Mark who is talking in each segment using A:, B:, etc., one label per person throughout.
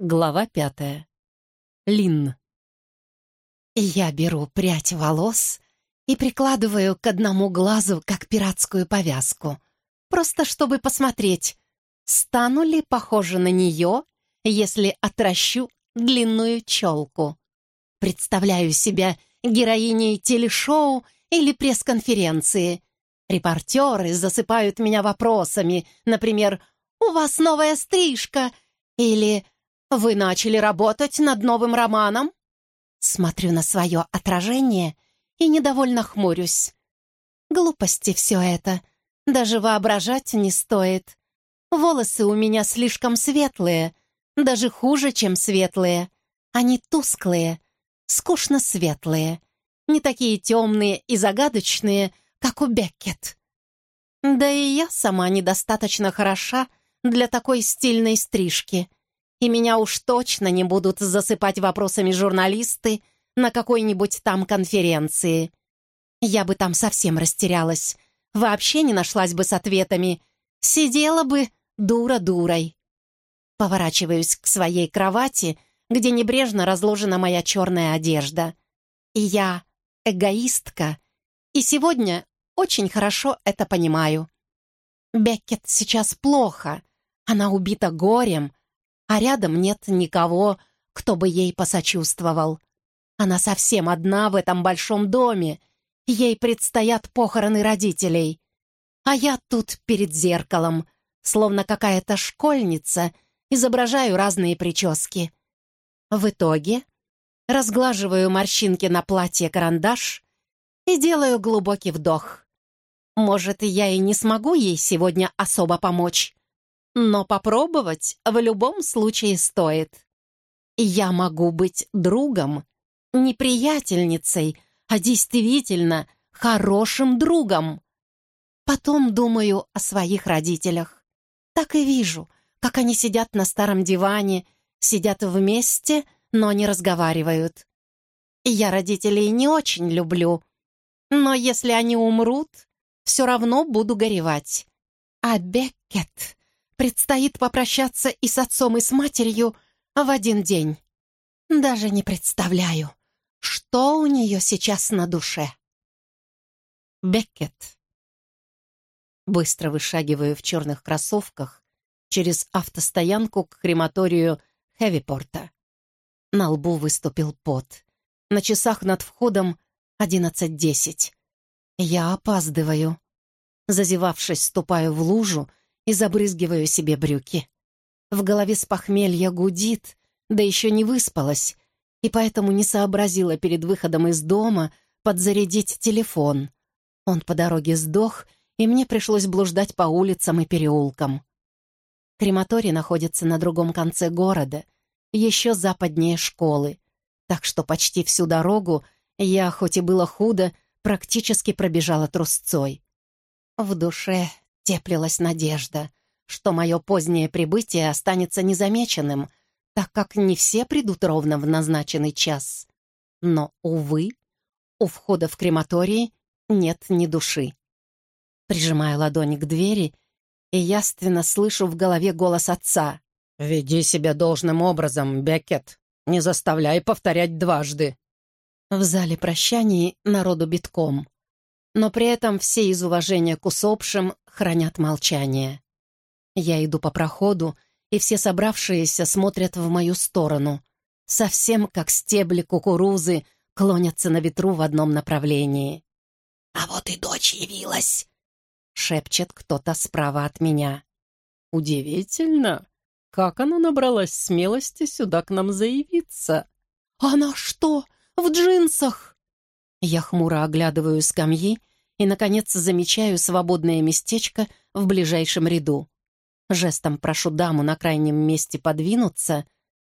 A: Глава пятая. Лин.
B: Я беру прядь волос и прикладываю к одному глазу, как пиратскую повязку, просто чтобы посмотреть, стану ли похожа на нее, если отращу длинную челку. Представляю себя героиней телешоу или пресс-конференции. Репортеры засыпают меня вопросами, например, «У вас новая стрижка» или «Вы начали работать над новым романом?» Смотрю на свое отражение и недовольно хмурюсь. Глупости все это. Даже воображать не стоит. Волосы у меня слишком светлые, даже хуже, чем светлые. Они тусклые, скучно светлые, не такие темные и загадочные, как у Беккет. Да и я сама недостаточно хороша для такой стильной стрижки — и меня уж точно не будут засыпать вопросами журналисты на какой-нибудь там конференции. Я бы там совсем растерялась, вообще не нашлась бы с ответами, сидела бы дура дурой. Поворачиваюсь к своей кровати, где небрежно разложена моя черная одежда. И я эгоистка, и сегодня очень хорошо это понимаю. Беккет сейчас плохо, она убита горем, а рядом нет никого, кто бы ей посочувствовал. Она совсем одна в этом большом доме, ей предстоят похороны родителей. А я тут перед зеркалом, словно какая-то школьница, изображаю разные прически. В итоге разглаживаю морщинки на платье карандаш и делаю глубокий вдох. Может, я и не смогу ей сегодня особо помочь, но попробовать в любом случае стоит. Я могу быть другом, не приятельницей, а действительно хорошим другом. Потом думаю о своих родителях. Так и вижу, как они сидят на старом диване, сидят вместе, но не разговаривают. Я родителей не очень люблю, но если они умрут, все равно буду горевать. А Беккет Предстоит попрощаться и с отцом, и с матерью в один день. Даже не представляю, что у нее сейчас на душе.
A: Беккет. Быстро вышагиваю в черных кроссовках через автостоянку к крематорию Хэвипорта. На лбу выступил пот. На часах над входом одиннадцать десять. Я опаздываю. Зазевавшись, ступаю в лужу и забрызгиваю себе брюки. В голове с похмелья гудит, да еще не выспалась, и поэтому не сообразила перед выходом из дома подзарядить телефон. Он по дороге сдох, и мне пришлось блуждать по улицам и переулкам. Крематорий находится на другом конце города, еще западнее школы, так что почти всю дорогу я, хоть и было худо, практически пробежала трусцой. В душе теплилась надежда, что мое позднее прибытие останется незамеченным, так как не все придут ровно в назначенный час. Но, увы, у входа в крематорий нет ни души. Прижимаю ладони к двери и яственно слышу в голове голос отца. «Веди себя должным образом, Беккет. Не заставляй повторять дважды». В зале прощаний народу битком но при этом все из уважения к усопшим хранят молчание. Я иду по проходу, и все собравшиеся смотрят в мою сторону, совсем как стебли кукурузы клонятся на ветру в одном направлении.
B: «А вот и дочь явилась!»
A: — шепчет кто-то справа от меня. «Удивительно, как она набралась смелости сюда к нам заявиться?»
B: «Она что, в джинсах?»
A: Я хмуро оглядываю скамьи и, наконец, замечаю свободное местечко в ближайшем ряду. Жестом прошу даму на крайнем месте подвинуться,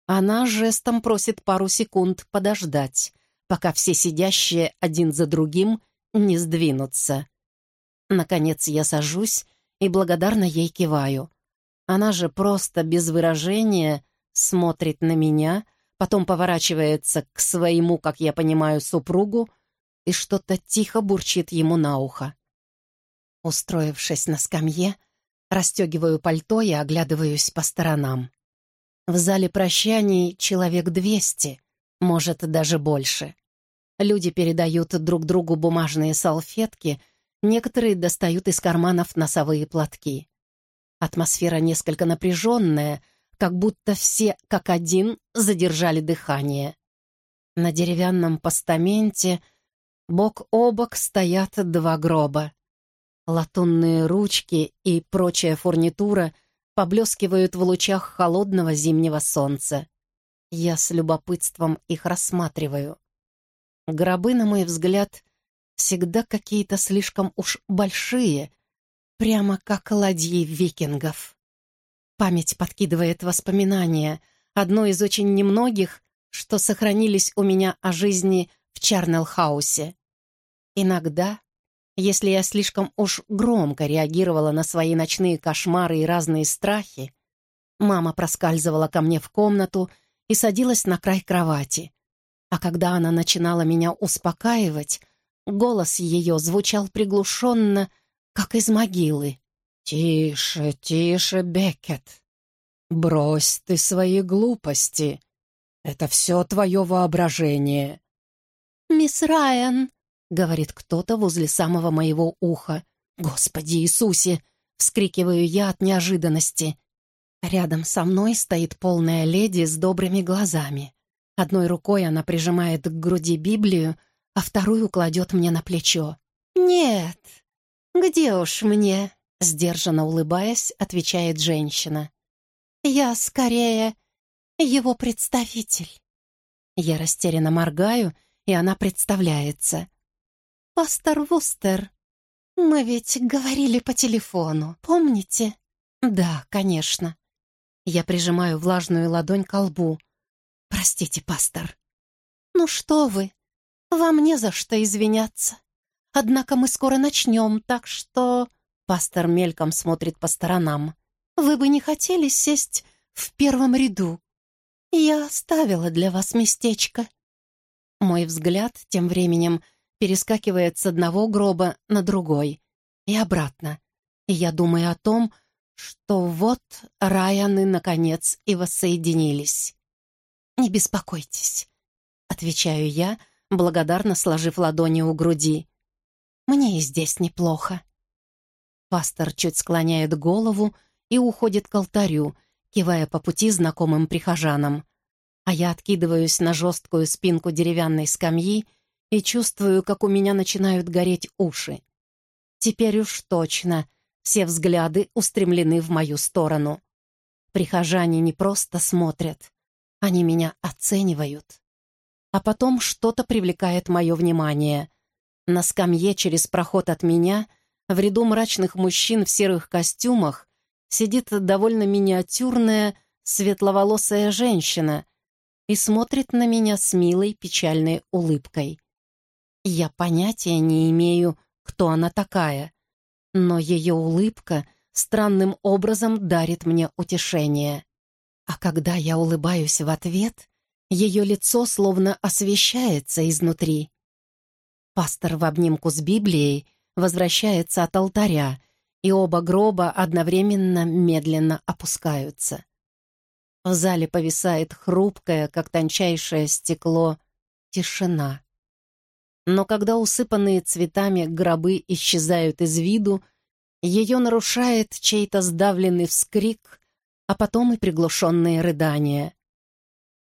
A: она жестом просит пару секунд подождать, пока все сидящие один за другим не сдвинутся. Наконец я сажусь и благодарно ей киваю. Она же просто без выражения смотрит на меня, потом поворачивается к своему, как я понимаю, супругу, и что-то тихо бурчит ему на ухо. Устроившись на скамье, расстегиваю пальто и оглядываюсь по сторонам. В зале прощаний человек двести, может, даже больше. Люди передают друг другу бумажные салфетки, некоторые достают из карманов носовые платки. Атмосфера несколько напряженная, как будто все, как один, задержали дыхание. На деревянном постаменте бок о бок стоят два гроба. Латунные ручки и прочая фурнитура поблескивают в лучах холодного зимнего солнца. Я с любопытством их рассматриваю. Гробы, на мой взгляд, всегда какие-то слишком уж большие, прямо как ладьи викингов. Память подкидывает воспоминания, одно из очень немногих, что сохранились у меня о жизни в Чарнелл-хаусе. Иногда, если я слишком уж громко реагировала на свои ночные кошмары и разные страхи, мама проскальзывала ко мне в комнату и садилась на край кровати, а когда она начинала меня успокаивать, голос ее звучал приглушенно, как из могилы. «Тише, тише, Беккет. Брось ты свои глупости. Это все твое воображение».
B: «Мисс Райан», — говорит кто-то возле самого моего уха.
A: «Господи Иисусе!» — вскрикиваю я от неожиданности. Рядом со мной стоит полная леди с добрыми глазами. Одной рукой она прижимает к груди Библию, а вторую кладет мне на плечо.
B: «Нет, где уж мне?»
A: — сдержанно улыбаясь, отвечает женщина.
B: «Я скорее его представитель».
A: Я растерянно моргаю, и она представляется.
B: «Пастор Вустер, мы ведь говорили по телефону, помните?»
A: «Да, конечно». Я прижимаю влажную ладонь к лбу. «Простите, пастор».
B: «Ну что вы, вам не за что извиняться. Однако мы скоро начнем, так что...»
A: Пастор мельком смотрит по сторонам.
B: «Вы бы не хотели сесть в первом ряду? Я оставила для вас местечко».
A: Мой взгляд тем временем перескакивает с одного гроба на другой и обратно. И я думаю о том, что вот Райаны, наконец, и воссоединились. «Не беспокойтесь», — отвечаю я, благодарно сложив ладони у груди. «Мне и здесь неплохо». Пастор чуть склоняет голову и уходит к алтарю, кивая по пути знакомым прихожанам. А я откидываюсь на жесткую спинку деревянной скамьи и чувствую, как у меня начинают гореть уши. Теперь уж точно все взгляды устремлены в мою сторону. Прихожане не просто смотрят, они меня оценивают. А потом что-то привлекает мое внимание. На скамье через проход от меня, в ряду мрачных мужчин в серых костюмах, сидит довольно миниатюрная, светловолосая женщина и смотрит на меня с милой печальной улыбкой. Я понятия не имею, кто она такая, но ее улыбка странным образом дарит мне утешение. А когда я улыбаюсь в ответ, ее лицо словно освещается изнутри. Пастор в обнимку с Библией возвращается от алтаря, и оба гроба одновременно медленно опускаются. В зале повисает хрупкое, как тончайшее стекло, тишина. Но когда усыпанные цветами гробы исчезают из виду, ее нарушает чей-то сдавленный вскрик, а потом и приглушенные рыдания.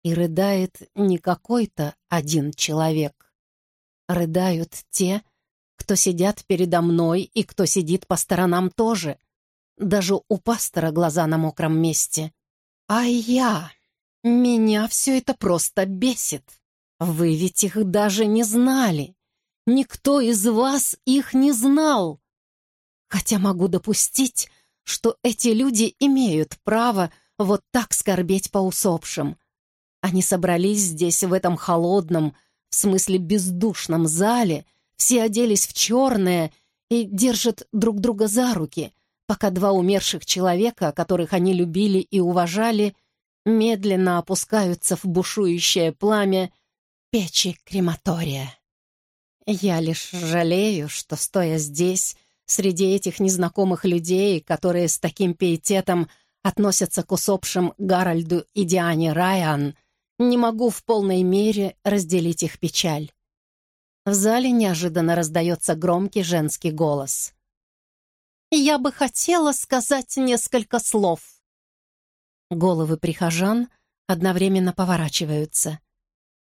A: И рыдает не какой-то один человек. Рыдают те, кто сидят передо мной и кто сидит по сторонам тоже. Даже у пастора глаза на мокром месте. А я... Меня все это просто бесит. Вы ведь их даже не знали. Никто из вас их не знал. Хотя могу допустить, что эти люди имеют право вот так скорбеть по усопшим. Они собрались здесь, в этом холодном, в смысле бездушном зале, все оделись в черное и держат друг друга за руки, пока два умерших человека, которых они любили и уважали, медленно опускаются в бушующее пламя печи крематория. Я лишь жалею, что, стоя здесь, Среди этих незнакомых людей, которые с таким пиететом относятся к усопшим Гарольду и Диане Райан, не могу в полной мере разделить их печаль. В зале неожиданно раздается громкий женский голос. «Я бы хотела сказать несколько слов». Головы прихожан одновременно поворачиваются.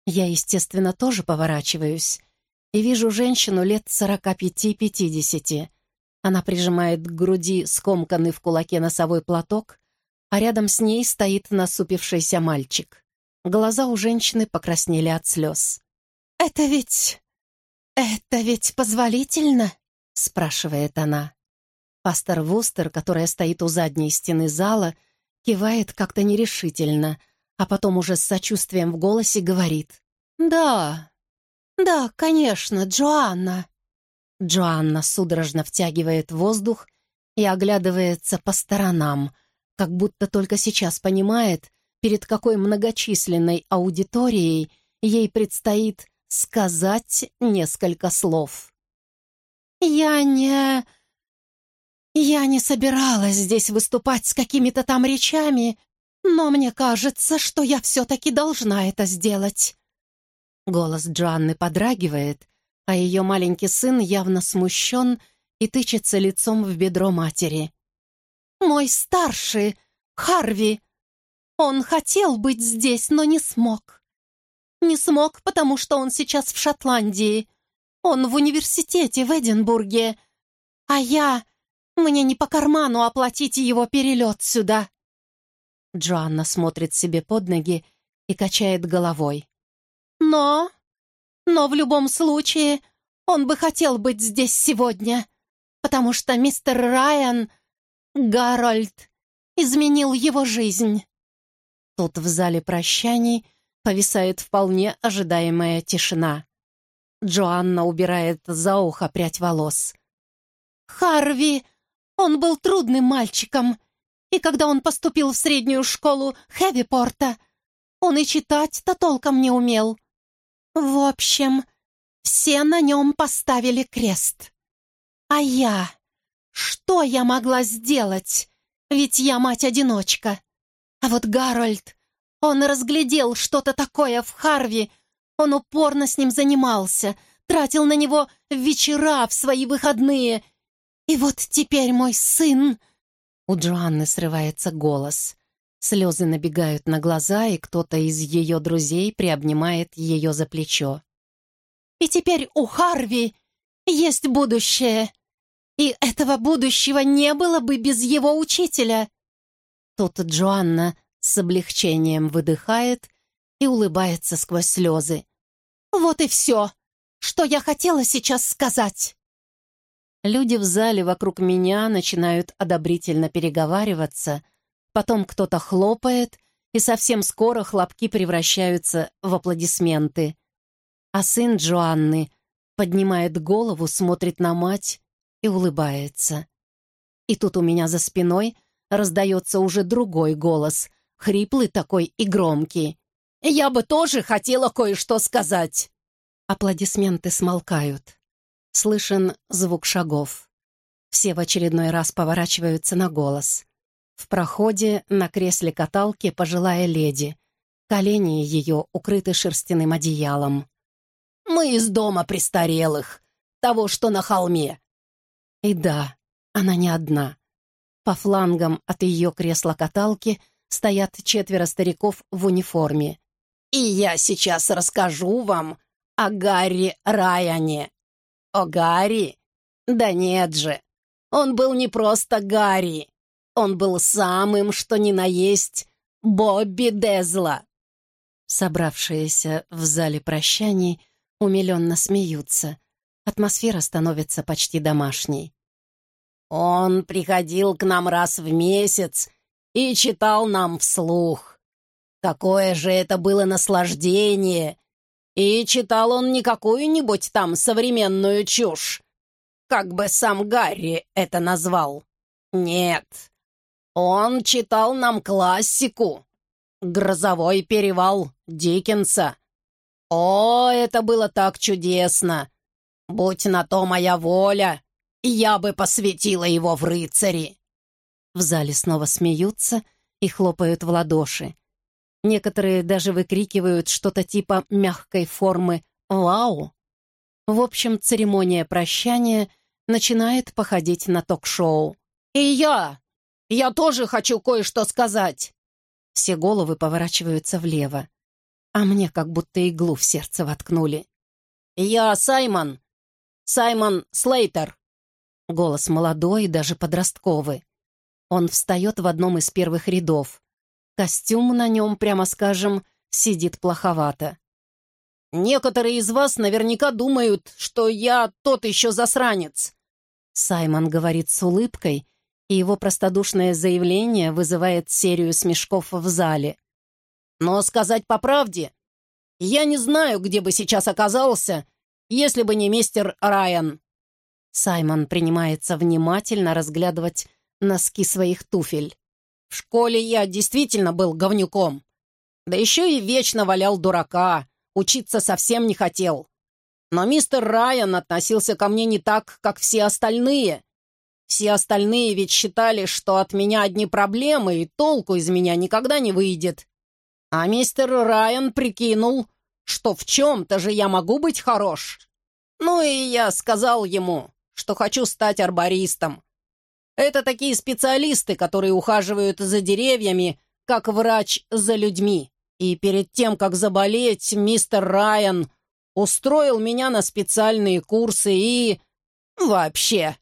A: Я, естественно, тоже поворачиваюсь и вижу женщину лет сорока пяти-пятидесяти. Она прижимает к груди скомканный в кулаке носовой платок, а рядом с ней стоит насупившийся мальчик. Глаза у женщины покраснели от слез. «Это ведь «Это ведь позволительно?» — спрашивает она. Пастор Вустер, которая стоит у задней стены зала, кивает как-то нерешительно, а потом уже с сочувствием в голосе говорит. «Да, да, конечно, Джоанна». Джоанна судорожно втягивает воздух и оглядывается по сторонам, как будто только сейчас понимает, перед какой многочисленной аудиторией ей предстоит сказать несколько слов. «Я не... я не собиралась здесь выступать с какими-то там речами, но мне кажется, что я все-таки должна это сделать». Голос Джоанны подрагивает, а ее маленький сын явно смущен и тычется лицом в бедро матери. «Мой старший, Харви, он хотел быть здесь, но не смог. Не смог, потому что он сейчас в Шотландии. Он в университете в Эдинбурге. А я... Мне не по карману оплатить его перелет сюда». Джоанна смотрит себе под ноги и качает головой. «Но... Но в любом случае он бы хотел быть здесь сегодня, потому что мистер Райан, Гарольд, изменил его жизнь». Тут в зале прощаний Повисает вполне ожидаемая тишина. Джоанна убирает за ухо прядь волос. «Харви! Он был трудным мальчиком, и когда он поступил в среднюю школу Хэвипорта, он и читать-то толком не умел. В общем, все на нем поставили крест. А я? Что я могла сделать? Ведь я мать-одиночка. А вот Гарольд он разглядел что-то такое в Харви. Он упорно с ним занимался, тратил на него вечера в свои выходные. И вот теперь мой сын... У Джоанны срывается голос. Слезы набегают на глаза, и кто-то из ее друзей приобнимает ее за плечо. «И теперь у Харви есть будущее. И этого будущего не было бы без его учителя». Тут Джоанна с облегчением выдыхает и улыбается сквозь слезы. «Вот и все, что я хотела сейчас сказать!» Люди в зале вокруг меня начинают одобрительно переговариваться, потом кто-то хлопает, и совсем скоро хлопки превращаются в аплодисменты. А сын Джоанны поднимает голову, смотрит на мать и улыбается. И тут у меня за спиной раздается уже другой голос — хриплый такой и громкий. «Я бы тоже хотела кое-что сказать!» Аплодисменты смолкают. Слышен звук шагов. Все в очередной раз поворачиваются на голос. В проходе на кресле каталки пожилая леди. Колени ее укрыты шерстяным одеялом. «Мы из дома престарелых, того, что на холме». И да, она не одна. По флангам от ее кресла-каталки — стоят четверо стариков в униформе. «И я сейчас расскажу вам о Гарри Райане». «О Гарри? Да нет же, он был не просто Гарри, он был самым, что ни на есть, Бобби Дезла». Собравшиеся в зале прощаний умиленно смеются. Атмосфера становится почти домашней. «Он приходил к нам раз в месяц и читал нам вслух. Какое же это было наслаждение! И читал он не какую-нибудь там современную чушь, как бы сам Гарри это назвал. Нет, он читал нам классику. «Грозовой перевал» Диккенса. О, это было так чудесно! Будь на то моя воля, я бы посвятила его в рыцари. В зале снова смеются и хлопают в ладоши. Некоторые даже выкрикивают что-то типа мягкой формы «Вау!». В общем, церемония прощания начинает походить на ток-шоу. «И я! Я тоже хочу кое-что сказать!» Все головы поворачиваются влево, а мне как будто иглу в сердце воткнули. «Я Саймон! Саймон Слейтер!» Голос молодой, даже подростковый. Он встает в одном из первых рядов. Костюм на нем, прямо скажем, сидит плоховато. «Некоторые из вас наверняка думают, что я тот еще засранец». Саймон говорит с улыбкой, и его простодушное заявление вызывает серию смешков в зале. «Но сказать по правде, я не знаю, где бы сейчас оказался, если бы не мистер Райан». Саймон принимается внимательно разглядывать носки своих туфель. В школе я действительно был говнюком. Да еще и вечно валял дурака, учиться совсем не хотел. Но мистер Райан относился ко мне не так, как все остальные. Все остальные ведь считали, что от меня одни проблемы, и толку из меня никогда не выйдет. А мистер Райан прикинул, что в чем-то же я могу быть хорош. Ну и я сказал ему, что хочу стать арбористом. Это такие специалисты, которые ухаживают за деревьями, как врач за людьми. И перед тем, как заболеть, мистер Райан устроил меня на специальные курсы и... вообще.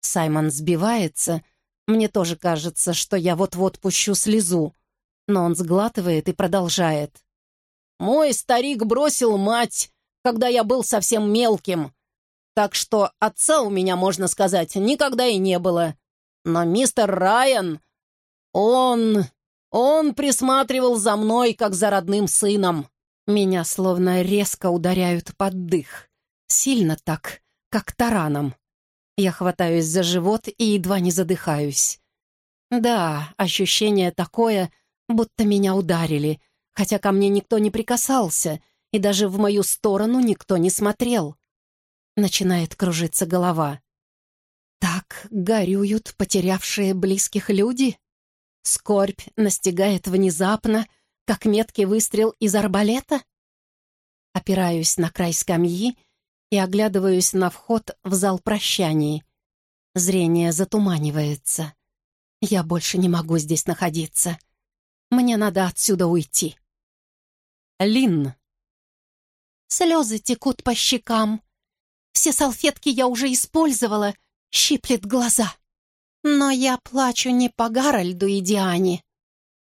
A: Саймон сбивается. Мне тоже кажется, что я вот-вот пущу слезу. Но он сглатывает и продолжает. Мой старик бросил мать, когда я был совсем мелким. Так что отца у меня, можно сказать, никогда и не было. Но мистер Райан, он... он присматривал за мной, как за родным сыном. Меня словно резко ударяют под дых. Сильно так, как тараном. Я хватаюсь за живот и едва не задыхаюсь. Да, ощущение такое, будто меня ударили, хотя ко мне никто не прикасался, и даже в мою сторону никто не смотрел. Начинает кружиться голова. Так горюют потерявшие близких люди? Скорбь настигает внезапно, как меткий выстрел из арбалета? Опираюсь на край скамьи и оглядываюсь на вход в зал прощаний. Зрение затуманивается. Я больше не могу здесь находиться. Мне надо отсюда уйти. Лин. Слезы текут по щекам. Все салфетки я уже использовала, щиплет глаза. Но я плачу не по Гарольду и Диане.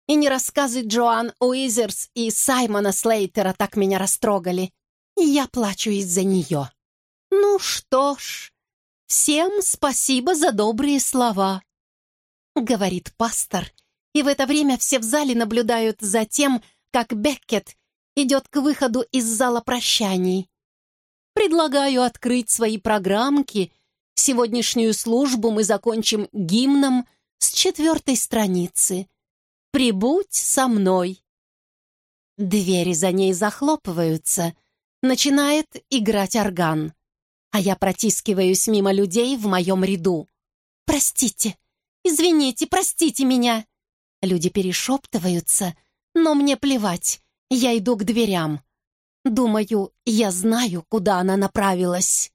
A: И не рассказы Джоан Уизерс и Саймона Слейтера так меня растрогали. Я плачу из-за нее. Ну что ж, всем спасибо за добрые слова, говорит пастор, и в это время все в зале наблюдают за тем, как Беккет идет к выходу из зала прощаний. Предлагаю открыть свои программки Сегодняшнюю службу мы закончим гимном с четвертой страницы. «Прибудь со мной». Двери за ней захлопываются. Начинает играть орган. А я протискиваюсь мимо людей в моем ряду. «Простите, извините, простите меня». Люди перешептываются, но мне плевать. Я иду к дверям. Думаю, я знаю, куда она направилась.